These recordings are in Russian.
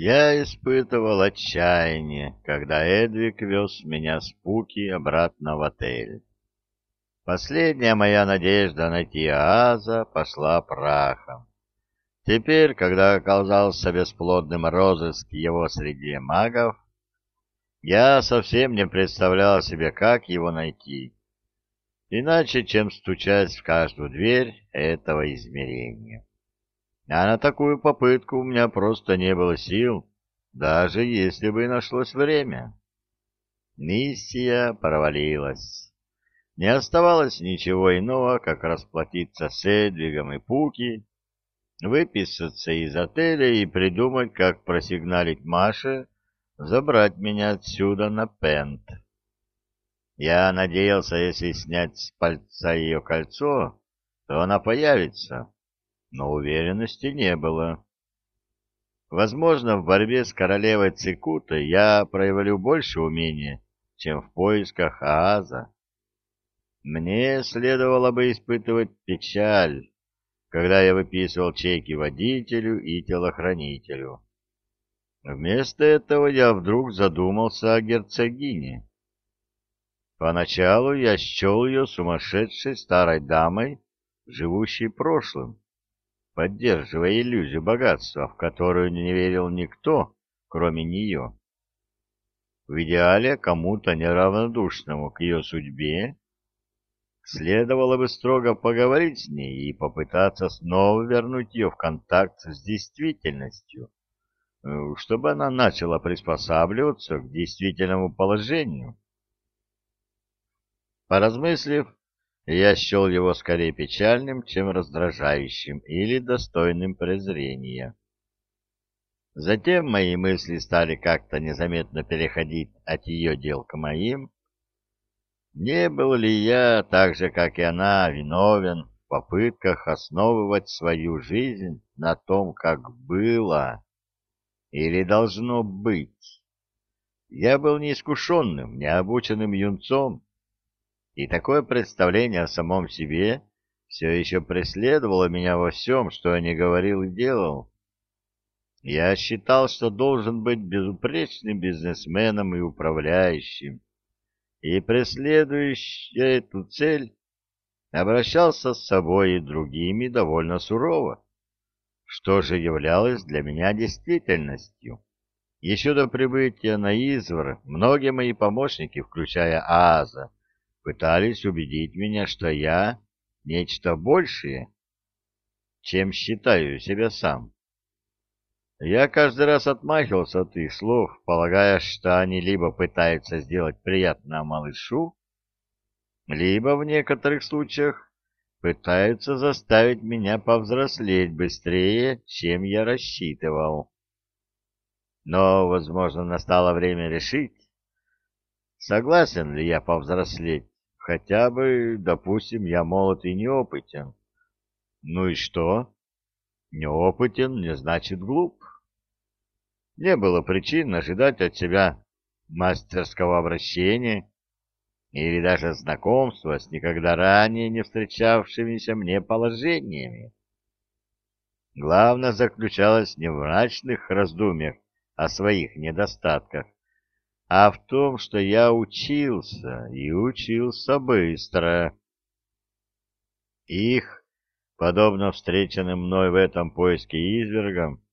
Я испытывал отчаяние, когда Эдвик вез меня с Пуки обратно в отель. Последняя моя надежда найти Ааза пошла прахом. Теперь, когда оказался бесплодным розыск его среди магов, я совсем не представлял себе, как его найти, иначе, чем стучать в каждую дверь этого измерения. А на такую попытку у меня просто не было сил, даже если бы нашлось время. Миссия провалилась. Не оставалось ничего иного, как расплатиться с Эдвигом и Пуки, выписаться из отеля и придумать, как просигналить Маше, забрать меня отсюда на Пент. Я надеялся, если снять с пальца ее кольцо, то она появится но уверенности не было. Возможно, в борьбе с королевой Цикутой я проявлю больше умения, чем в поисках Ааза. Мне следовало бы испытывать печаль, когда я выписывал чеки водителю и телохранителю. Вместо этого я вдруг задумался о герцогине. Поначалу я счел ее сумасшедшей старой дамой, живущей прошлым поддерживая иллюзию богатства, в которую не верил никто, кроме нее. В идеале кому-то неравнодушному к ее судьбе следовало бы строго поговорить с ней и попытаться снова вернуть ее в контакт с действительностью, э, чтобы она начала приспосабливаться к действительному положению. Поразмыслив, я счел его скорее печальным, чем раздражающим или достойным презрения. Затем мои мысли стали как-то незаметно переходить от ее дел к моим. Не был ли я, так же, как и она, виновен в попытках основывать свою жизнь на том, как было или должно быть? Я был неискушенным, необученным юнцом, и такое представление о самом себе все еще преследовало меня во всем, что я не говорил и делал. Я считал, что должен быть безупречным бизнесменом и управляющим, и, преследующий эту цель, обращался с собой и другими довольно сурово, что же являлось для меня действительностью. Еще до прибытия на Извор многие мои помощники, включая Ааза, пытались убедить меня, что я нечто большее, чем считаю себя сам. Я каждый раз отмахивался от их слов, полагая, что они либо пытаются сделать приятно малышу, либо в некоторых случаях пытаются заставить меня повзрослеть быстрее, чем я рассчитывал. Но, возможно, настало время решить, согласен ли я повзрослеть Хотя бы, допустим, я молод и неопытен. Ну и что? Неопытен не значит глуп. Не было причин ожидать от себя мастерского обращения или даже знакомства с никогда ранее не встречавшимися мне положениями. Главное заключалось не в мрачных раздумьях о своих недостатках, а в том, что я учился и учился быстро. Их, подобно встреченным мной в этом поиске извергам,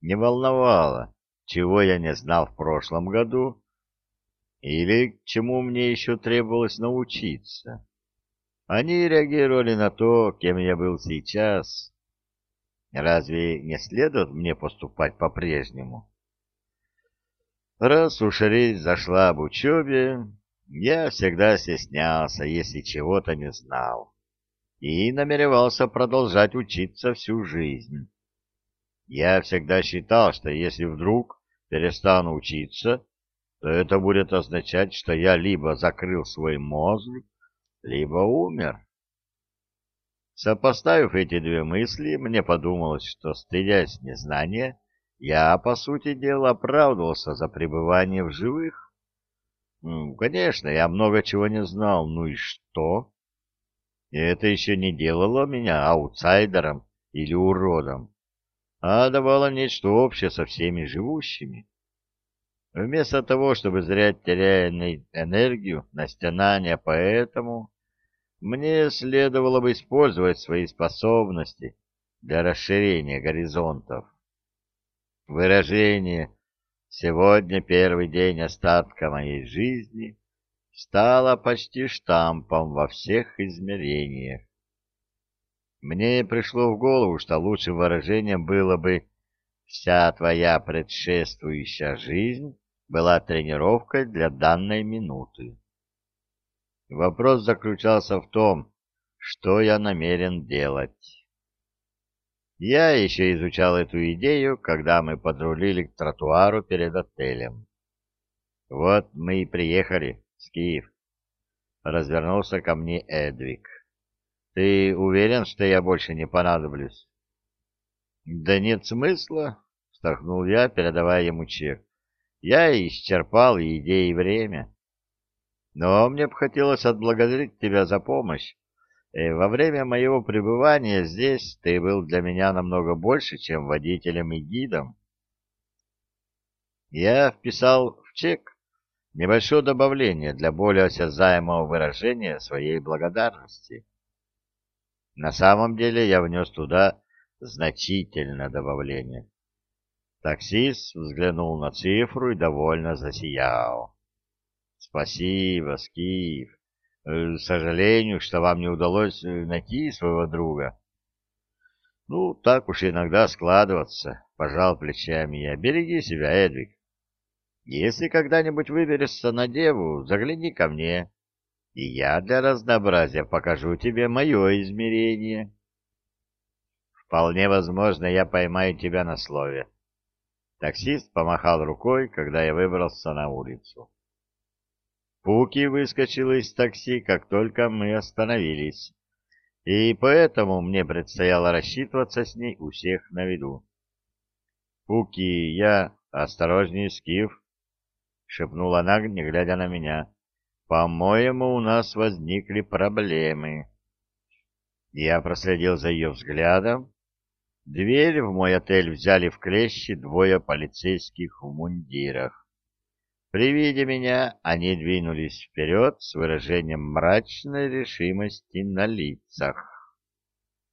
не волновало, чего я не знал в прошлом году или чему мне еще требовалось научиться. Они реагировали на то, кем я был сейчас. Разве не следует мне поступать по-прежнему? Раз уж речь зашла об учебе, я всегда стеснялся, если чего-то не знал, и намеревался продолжать учиться всю жизнь. Я всегда считал, что если вдруг перестану учиться, то это будет означать, что я либо закрыл свой мозг, либо умер. Сопоставив эти две мысли, мне подумалось, что, стыдясь незнания, я, по сути дела, оправдывался за пребывание в живых. Конечно, я много чего не знал, ну и что? И это еще не делало меня аутсайдером или уродом. а давала нечто общее со всеми живущими. Вместо того, чтобы зря теряя энергию на стенания поэтому, мне следовало бы использовать свои способности для расширения горизонтов. Выражение «сегодня первый день остатка моей жизни» стало почти штампом во всех измерениях. Мне пришло в голову, что лучшим выражением было бы «вся твоя предшествующая жизнь» была тренировкой для данной минуты. Вопрос заключался в том, что я намерен делать. Я еще изучал эту идею, когда мы подрулили к тротуару перед отелем. Вот мы и приехали, Скиф. Развернулся ко мне Эдвик. Ты уверен, что я больше не понадоблюсь? Да нет смысла, вздохнул я, передавая ему чек. Я исчерпал идеи и время. Но мне бы хотелось отблагодарить тебя за помощь. Во время моего пребывания здесь ты был для меня намного больше, чем водителем и гидом. Я вписал в чек небольшое добавление для более осязаемого выражения своей благодарности. На самом деле я внес туда значительное добавление. Таксист взглянул на цифру и довольно засиял. «Спасибо, Скиф. Э, сожалению, что вам не удалось э, найти своего друга». «Ну, так уж иногда складываться», — пожал плечами я. «Береги себя, Эдвик. Если когда-нибудь выберешься на деву, загляни ко мне, и я для разнообразия покажу тебе мое измерение». «Вполне возможно, я поймаю тебя на слове», Таксист помахал рукой, когда я выбрался на улицу. Пуки выскочила из такси, как только мы остановились, и поэтому мне предстояло рассчитываться с ней у всех на виду. «Пуки, я... Осторожней, Скиф!» — шепнула она, не глядя на меня. «По-моему, у нас возникли проблемы». Я проследил за ее взглядом Дверь в мой отель взяли в клещи двое полицейских в мундирах. При виде меня они двинулись вперед с выражением мрачной решимости на лицах.